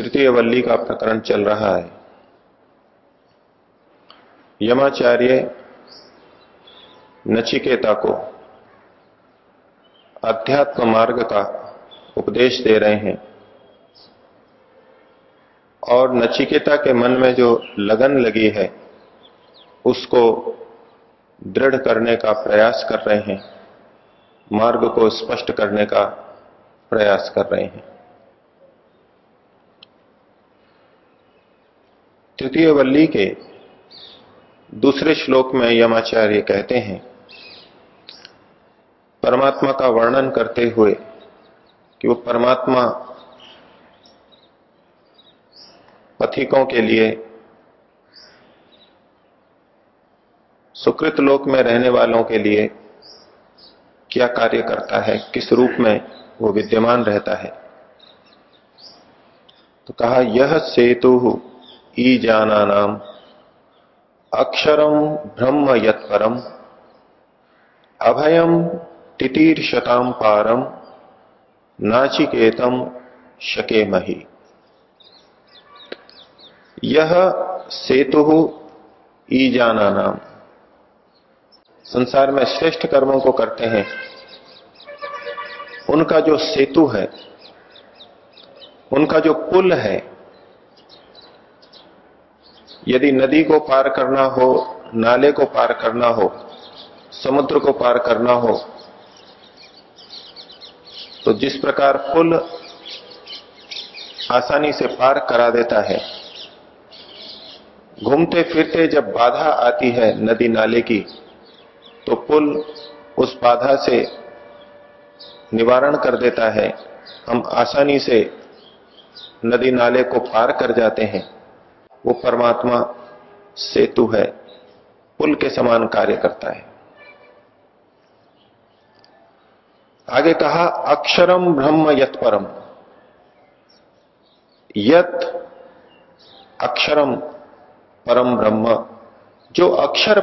तृतीय वल्ली का प्रकरण चल रहा है। यमाचार्य नचिकेता को अध्यात्म मार्ग का उपदेश दे रहे हैं और नचिकेता के मन में जो लगन लगी है, उसको दृढ़ करने का प्रयास कर रहे हैं, मार्ग को स्पष्ट करने का प्रयास कर रहे हैं। तृतीय वल्ली के दूसरे श्लोक में यमाचार्य कहते हैं, परमात्मा का वर्णन करते हुए कि वो परमात्मा पथिकों के लिए सुकृत लोक में रहने वालों के लिए क्या कार्य करता है, किस रूप में वो विद्यमान रहता है। तो कहा, यह सेतु ई जाना नाम अक्षरम ब्रह्म यत्परम अभयम तितीर्षताम पारम नाचिकेतम शके मही यह सेतु ई जाना नाम संसार में श्रेष्ठ कर्मों को करते हैं। उनका जो सेतु है, उनका जो पुल है यदि नदी को पार करना हो, नाले को पार करना हो, समुद्र को पार करना हो तो जिस प्रकार पुल आसानी से पार करा देता है घूमते फिरते जब बाधा आती है नदी नाले की तो पुल उस बाधा से निवारण कर देता है। हम आसानी से नदी नाले को पार कर जाते हैं। वो परमात्मा सेतु है, पुल के समान कार्य करता है। आगे कहा, अक्षरम ब्रह्म यत परम। यत अक्षरम परम ब्रह्म, जो अक्षर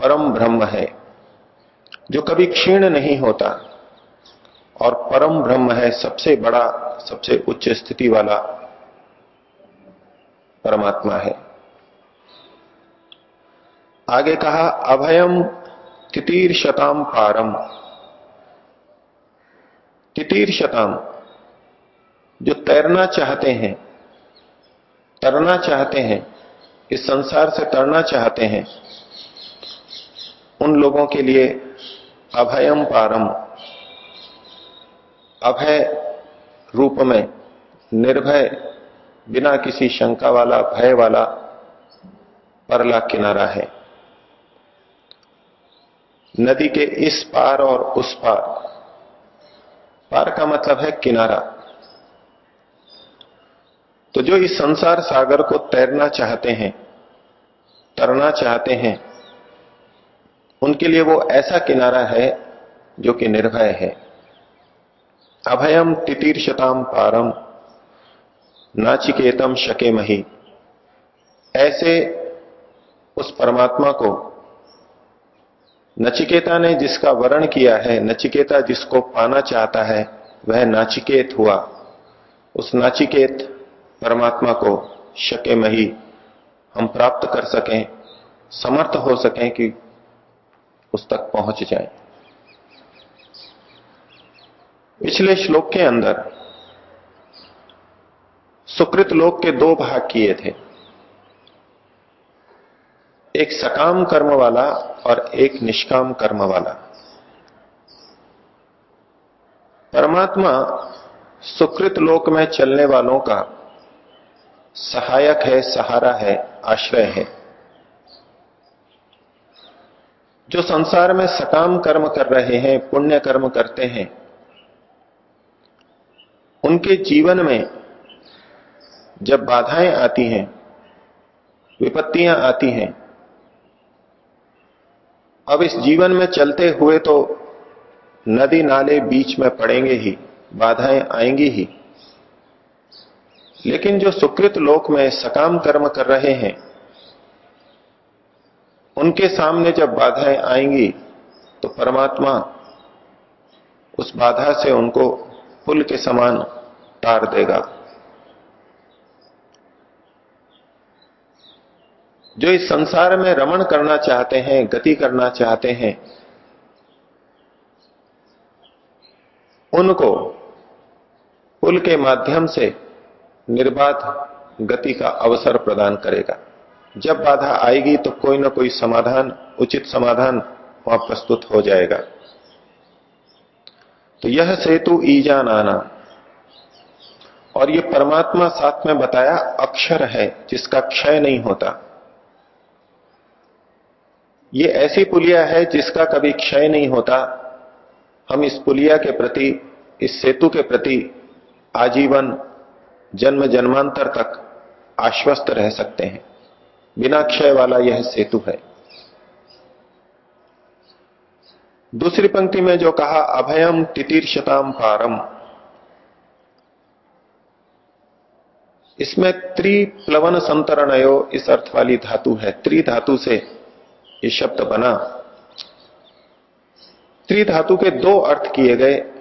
परम ब्रह्म है, जो कभी क्षीण नहीं होता, और परम ब्रह्म है सबसे बड़ा, सबसे उच्च स्थिति वाला परमात्मा है। आगे कहा अभयम तितीर शताम पारम तितीर शताम जो तैरना चाहते हैं तरना चाहते हैं, इस संसार से तरना चाहते हैं, उन लोगों के लिए अभयम पारम अभय रूप में, निर्भय बिना किसी शंका वाला, भय वाला परला किनारा है। नदी के इस पार और उस पार। पार का मतलब है किनारा। तो जो इस संसार सागर को तैरना चाहते हैं, तरना चाहते हैं, उनके लिए वो ऐसा किनारा है जो कि निर्भय है। अभयम तितीर्षताम पारम। नाचिकेतम शके मही ऐसे उस परमात्मा को नचिकेता ने जिसका वर्ण किया है, नचिकेता जिसको पाना चाहता है, वह नाचिकेत हुआ। उस नाचिकेत परमात्मा को शके मही हम प्राप्त कर सकें, समर्थ हो सकें कि उस तक पहुँच जाए। पिछले श्लोक के अंदर सुकृत लोक के दो भाग किए थे। एक सकाम कर्म वाला और एक निष्काम कर्म वाला। परमात्मा सुकृत लोक में चलने वालों का सहायक है, सहारा है, आश्रय है। जो संसार में सकाम कर्म कर रहे हैं, पुण्य कर्म करते हैं, उनके जीवन में जब बाधाएँ आती हैं, विपत्तियाँ आती हैं, अब इस जीवन में चलते हुए तो नदी नाले बीच में पड़ेंगे ही, बाधाएँ आएँगी ही। लेकिन जो सुकृत लोक में सकाम कर्म कर रहे हैं, उनके सामने जब बाधाएँ आएँगी तो परमात्मा उस बाधा से उनको पुल के समान तार देगा। जो इस संसार में रमण करना चाहते हैं, गति करना चाहते हैं, उनको पुल के माध्यम से निर्बाध गति का अवसर प्रदान करेगा। जब बाधा आएगी तो कोई ना कोई समाधान, उचित समाधान वहाँ प्रस्तुत हो जाएगा। तो यह सेतु ईजान आना और ये परमात्मा साथ में बताया अक्षर है, जिसका क्षय नहीं होता। ये ऐसी पुलिया है जिसका कभी क्षय नहीं होता। हम इस पुलिया के प्रति, इस सेतु के प्रति आजीवन जन्म जन्मांतर तक आश्वस्त रह सकते हैं। बिना क्षय वाला यह सेतु है। दूसरी पंक्ति में जो कहा अभयम तितीर्षताम पारम। इसमें त्रिप्लवन संतरणयो इस अर्थ वाली धातु है। त्रि धातु से ये शब्द बना। त्रिधातु के दो अर्थ किए गए,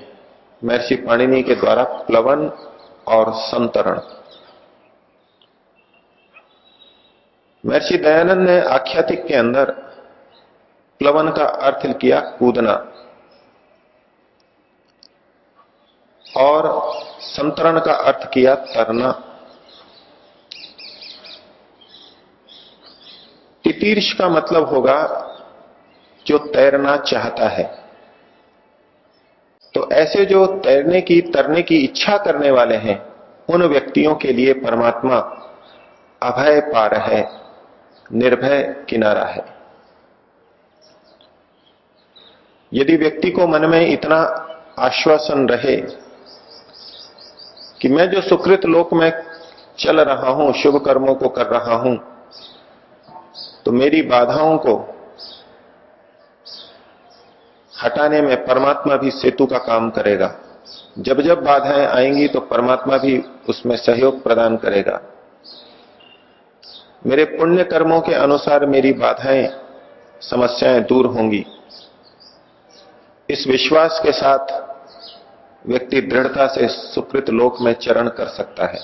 महर्षि पाणिनि के द्वारा प्लवन और संतरण। महर्षि दयानंद ने आख्यातिक के अंदर प्लवन का अर्थ किया कूदना और संतरण का अर्थ किया तरना। तितीर्ष का मतलब होगा जो तैरना चाहता है। तो ऐसे जो तैरने की, तरने की इच्छा करने वाले हैं, उन व्यक्तियों के लिए परमात्मा अभय पार है, निर्भय किनारा है। यदि व्यक्ति को मन में इतना आश्वासन रहे कि मैं जो सुकृत लोक में चल रहा हूँ, शुभ कर्मों को कर रहा हूँ तो मेरी बाधाओं को हटाने में परमात्मा भी सेतु का काम करेगा। जब जब बाधाएँ आएँगी तो परमात्मा भी उसमें सहयोग प्रदान करेगा। मेरे पुण्य कर्मों के अनुसार मेरी बाधाएँ, समस्याएँ दूर होंगी। इस विश्वास के साथ व्यक्ति दृढ़ता से सुकृत लोक में चरण कर सकता है।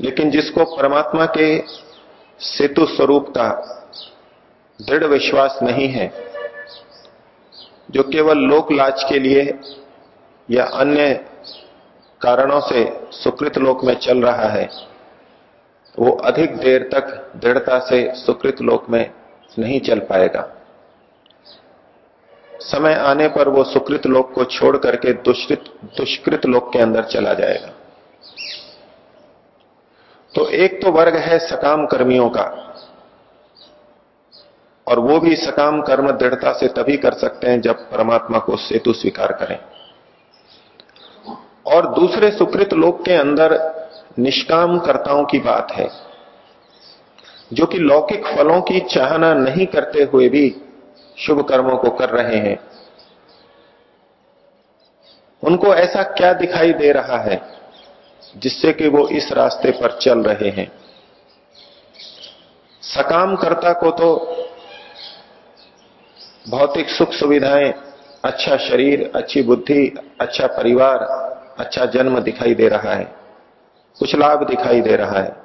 लेकिन जिसको परमात्मा के सेतु स्वरूप का दृढ़ विश्वास नहीं है, जो केवल लोक लाज के लिए या अन्य कारणों से सुकृत लोक में चल रहा है, वो अधिक देर तक दृढ़ता से सुकृत लोक में नहीं चल पाएगा। समय आने पर वो सुकृत लोक को छोड़ करके दुष्कृत दुष्कृत लोक के अंदर चला जाएगा। तो एक तो वर्ग है सकाम कर्मियों का। और वो भी सकाम कर्म दृढ़ता से तभी कर सकते हैं जब परमात्मा को सेतु स्वीकार करें। और दूसरे सुकृत लोक के अंदर निष्काम कर्ताओं की बात है, जो कि लौकिक फलों की चाहना नहीं करते हुए भी शुभ कर्मों को कर रहे हैं। उनको ऐसा क्या दिखाई दे रहा है? जिससे कि वो इस रास्ते पर चल रहे हैं। सकाम कर्ता को तो भौतिक सुख सुविधाएँ अच्छा शरीर, अच्छी बुद्धि अच्छा परिवार अच्छा जन्म दिखाई दे रहा है, कुछ लाभ दिखाई दे रहा है।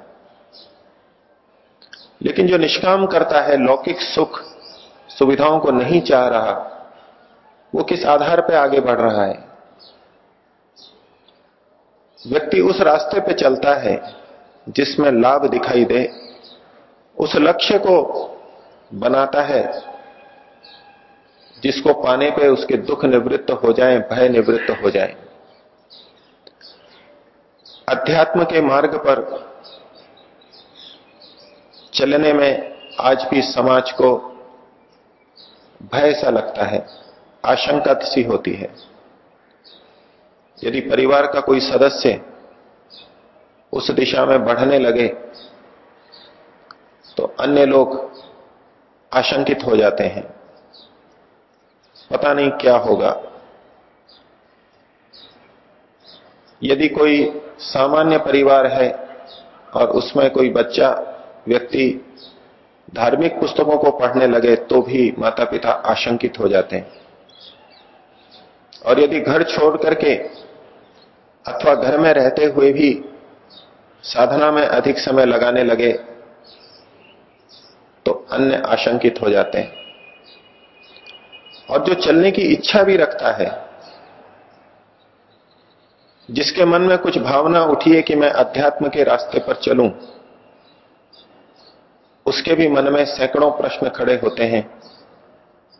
लेकिन जो निष्काम करता है, लौकिक सुख सुविधाओं को नहीं चाह रहा, वो किस आधार पर आगे बढ़ रहा है? व्यक्ति उस रास्ते पे चलता है जिसमें लाभ दिखाई दे, उस लक्ष्य को बनाता है जिसको पाने पे उसके दुख निवृत्त हो जाए, भय निवृत्त हो जाए। अध्यात्म के मार्ग पर चलने में आज भी समाज को भय सा लगता है, आशंका सी होती है। यदि परिवार का कोई सदस्य उस दिशा में बढ़ने लगे तो अन्य लोग आशंकित हो जाते हैं। पता नहीं क्या होगा। यदि कोई सामान्य परिवार है और उसमें कोई बच्चा, व्यक्ति धार्मिक पुस्तकों को पढ़ने लगे तो भी माता पिता आशंकित हो जाते हैं। और यदि घर छोड़ करके अथवा घर में रहते हुए भी साधना में अधिक समय लगाने लगे तो अन्य आशंकित हो जाते हैं। और जो चलने की इच्छा भी रखता है, जिसके मन में कुछ भावना उठी है कि मैं अध्यात्म के रास्ते पर चलूँ, उसके भी मन में सैकड़ों प्रश्न खड़े होते हैं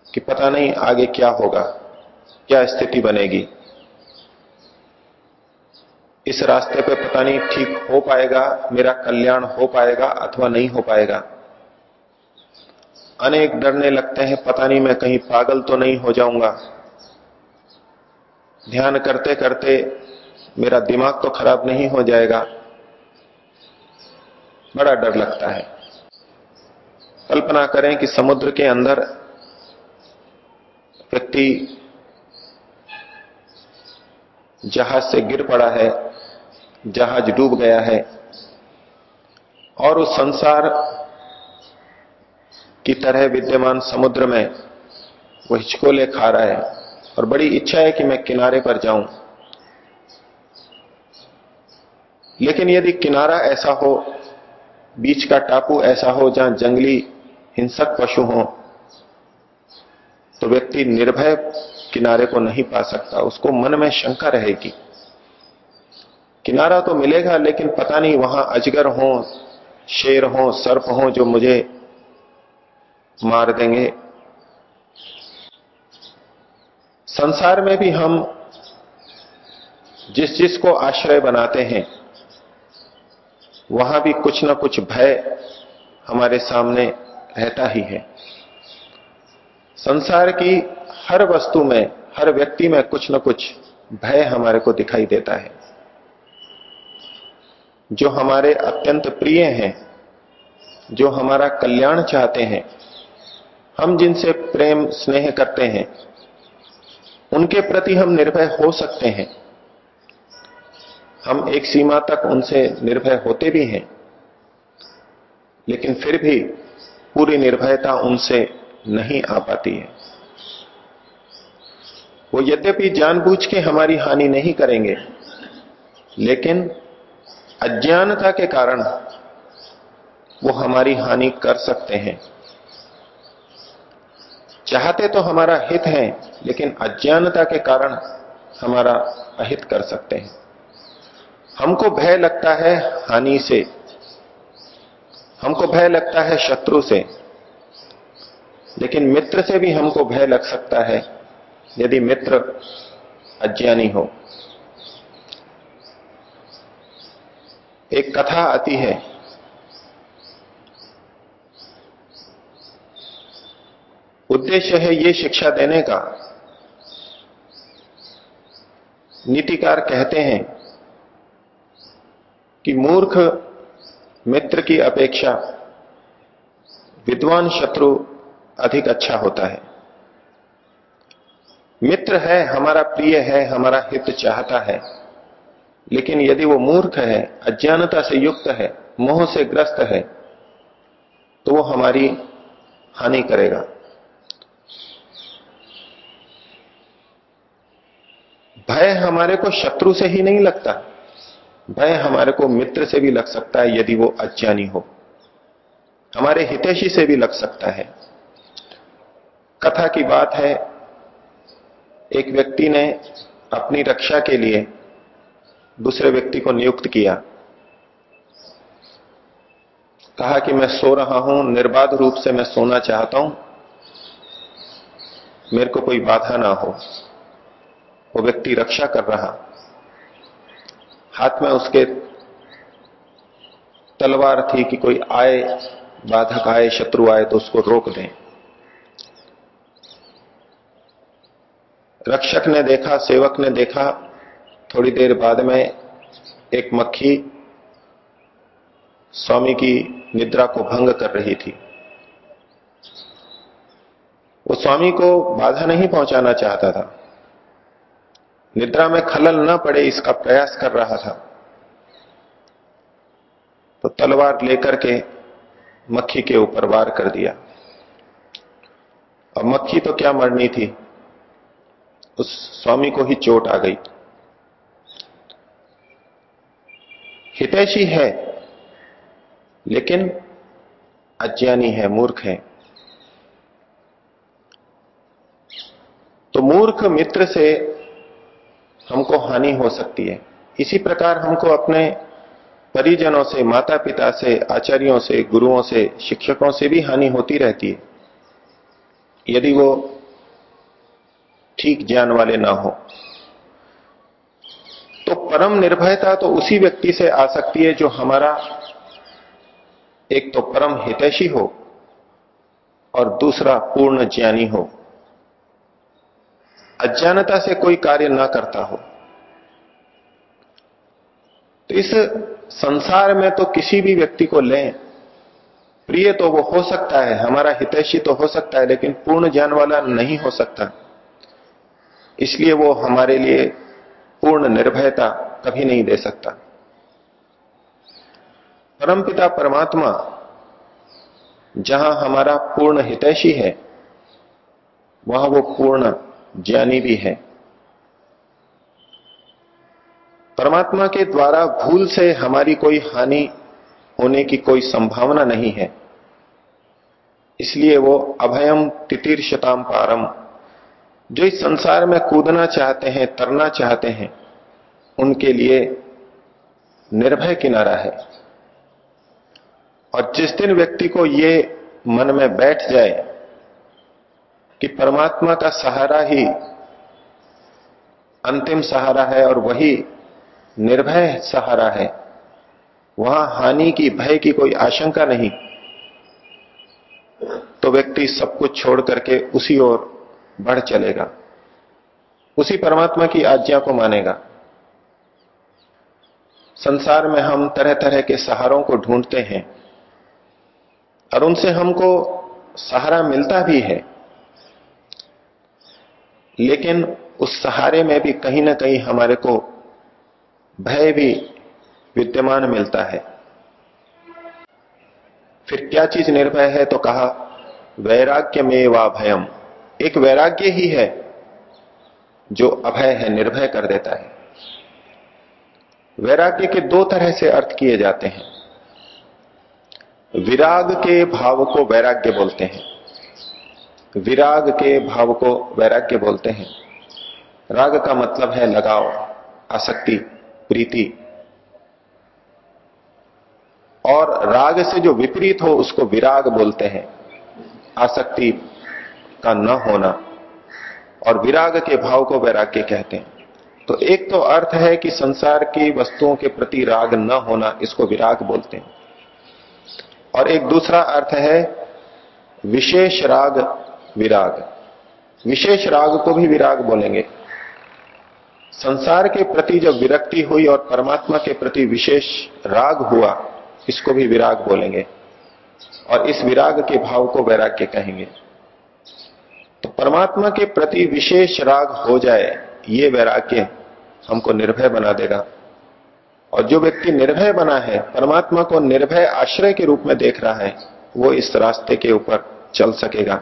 कि पता नहीं आगे क्या होगा, क्या स्थिति बनेगी। इस रास्ते पे पता नहीं ठीक हो पाएगा, मेरा कल्याण हो पाएगा अथवा नहीं हो पाएगा। अनेक डरने लगते हैं, पता नहीं मैं कहीं पागल तो नहीं हो जाऊँगा। ध्यान करते करते मेरा दिमाग तो खराब नहीं हो जाएगा। बड़ा डर लगता है। कल्पना करें कि समुद्र के अंदर व्यक्ति जहाज़ से गिर पड़ा है। जहाज़ डूब गया है और उस संसार की तरह विद्यमान समुद्र में वो हिचकोले खा रहा है और बड़ी इच्छा है कि मैं किनारे पर जाऊँ। लेकिन यदि किनारा ऐसा हो, बीच का टापू ऐसा हो जहाँ जंगली हिंसक पशु हो तो व्यक्ति निर्भय किनारे को नहीं पा सकता, उसको मन में शंका रहेगी। किनारा तो मिलेगा, लेकिन पता नहीं वहाँ अजगर हो, शेर हो, सर्प हो जो मुझे मार देंगे। संसार में भी हम जिस जिस को आश्रय बनाते हैं, वहाँ भी कुछ ना कुछ भय हमारे सामने रहता ही है। संसार की हर वस्तु में, हर व्यक्ति में कुछ ना कुछ भय हमारे को दिखाई देता है। जो हमारे अत्यंत प्रिय हैं, जो हमारा कल्याण चाहते हैं, हम जिनसे प्रेम, स्नेह करते हैं, उनके प्रति हम निर्भय हो सकते हैं। हम एक सीमा तक उनसे निर्भय होते भी हैं, लेकिन फिर भी पूरी निर्भयता उनसे नहीं आ पाती है। वो यद्यपि जानबूझ के हमारी हानि नहीं करेंगे, लेकिन अज्ञानता के कारण वो हमारी हानि कर सकते हैं। चाहते तो हमारा हित है, लेकिन अज्ञानता के कारण हमारा अहित कर सकते हैं। हमको भय लगता है हानि से। हमको भय लगता है शत्रु से। लेकिन मित्र से भी हमको भय लग सकता है, यदि मित्र अज्ञानी हो। एक कथा आती है। उद्देश्य है ये शिक्षा देने का। नीतिकार कहते हैं कि मूर्ख मित्र की अपेक्षा विद्वान शत्रु अधिक अच्छा होता है। मित्र है, हमारा प्रिय है, हमारा हित चाहता है। लेकिन यदि वो मूर्ख है, अज्ञानता से युक्त है, मोह से ग्रस्त है तो वो हमारी हानि करेगा। भय हमारे को शत्रु से ही नहीं लगता। भय हमारे को मित्र से भी लग सकता है, यदि वो अज्ञानी हो। हमारे हितेशी से भी लग सकता है। कथा की बात है, एक व्यक्ति ने अपनी रक्षा के लिए दूसरे व्यक्ति को नियुक्त किया। कहा कि मैं सो रहा हूँ, निर्बाध रूप से मैं सोना चाहता हूँ। मेरे को कोई बाधा ना हो। वो व्यक्ति रक्षा कर रहा। हाथ में उसके तलवार थी कि कोई आए, बाधक आए, शत्रु आए तो उसको रोक दें। रक्षक ने देखा, सेवक ने देखा थोड़ी देर बाद में एक मक्खी स्वामी की निद्रा को भंग कर रही थी। वो स्वामी को बाधा नहीं पहुंचाना चाहता था। निद्रा में खलल ना पड़े इसका प्रयास कर रहा था। तो तलवार लेकर के मक्खी के ऊपर वार कर दिया। अब मक्खी तो क्या मरनी थी? उस स्वामी को ही चोट आ गई। हितैषी है, लेकिन अज्ञानी है, मूर्ख है। तो मूर्ख मित्र से हमको हानि हो सकती है। इसी प्रकार हमको अपने परिजनों से माता पिता से, आचार्यों से, गुरुओं से, शिक्षकों से भी हानि होती रहती है, यदि वो ठीक ज्ञान वाले ना हो। तो परम निर्भयता तो उसी व्यक्ति से आ सकती है जो हमारा एक तो परम हितैषी हो और दूसरा पूर्ण ज्ञानी हो। अज्ञानता से कोई कार्य ना करता हो। तो इस संसार में तो किसी भी व्यक्ति को लें, प्रिय तो वो हो सकता है, हमारा हितैषी तो हो सकता है, लेकिन पूर्ण ज्ञान वाला नहीं हो सकता। इसलिए वो हमारे लिए पूर्ण निर्भयता कभी नहीं दे सकता। परमपिता परमात्मा, जहाँ हमारा पूर्ण हितैषी है, वहाँ वो पूर्ण ज्ञानी भी है। परमात्मा के द्वारा भूल से हमारी कोई हानि होने की कोई संभावना नहीं है। इसलिए वो अभयम तितिर शताम पारम। जो इस संसार में कूदना चाहते हैं, तरना चाहते हैं, उनके लिए निर्भय किनारा है। और जिस दिन व्यक्ति को ये मन में बैठ जाए कि परमात्मा का सहारा ही अंतिम सहारा है और वही निर्भय सहारा है, वहाँ हानि की, भय की कोई आशंका नहीं तो व्यक्ति सब कुछ छोड़ करके उसी ओर बढ़ चलेगा। उसी परमात्मा की आज्ञा को मानेगा। संसार में हम तरह तरह के सहारों को ढूंढते हैं और उनसे हमको सहारा मिलता भी है। लेकिन उस सहारे में भी कहीं ना कहीं हमारे को भय भी विद्यमान मिलता है। फिर क्या चीज़ निर्भय है तो कहा वैराग्य में वा भयम। एक वैराग्य ही है जो अभय है, निर्भय कर देता है। वैराग्य के दो तरह से अर्थ किए जाते हैं। विराग के भाव को वैराग्य बोलते हैं। विराग के भाव को वैराग्य बोलते हैं। राग का मतलब है लगाव, आसक्ति, प्रीति। और राग से जो विपरीत हो, उसको विराग बोलते हैं। आसक्ति का न होना। और विराग के भाव को वैराग्य कहते हैं। तो एक तो अर्थ है कि संसार की वस्तुओं के प्रति राग न होना, इसको विराग बोलते हैं। और एक दूसरा अर्थ है विशेष राग, विराग। विशेष राग को भी विराग बोलेंगे। संसार के प्रति जब विरक्ति हुई और परमात्मा के प्रति विशेष राग हुआ, इसको भी विराग बोलेंगे। और इस विराग के भाव को वैराग्य कहेंगे। परमात्मा के प्रति विशेष राग हो जाए, ये वैराग्य हमको निर्भय बना देगा। और जो व्यक्ति निर्भय बना है, परमात्मा को निर्भय आश्रय के रूप में देख रहा है, वो इस रास्ते के ऊपर चल सकेगा।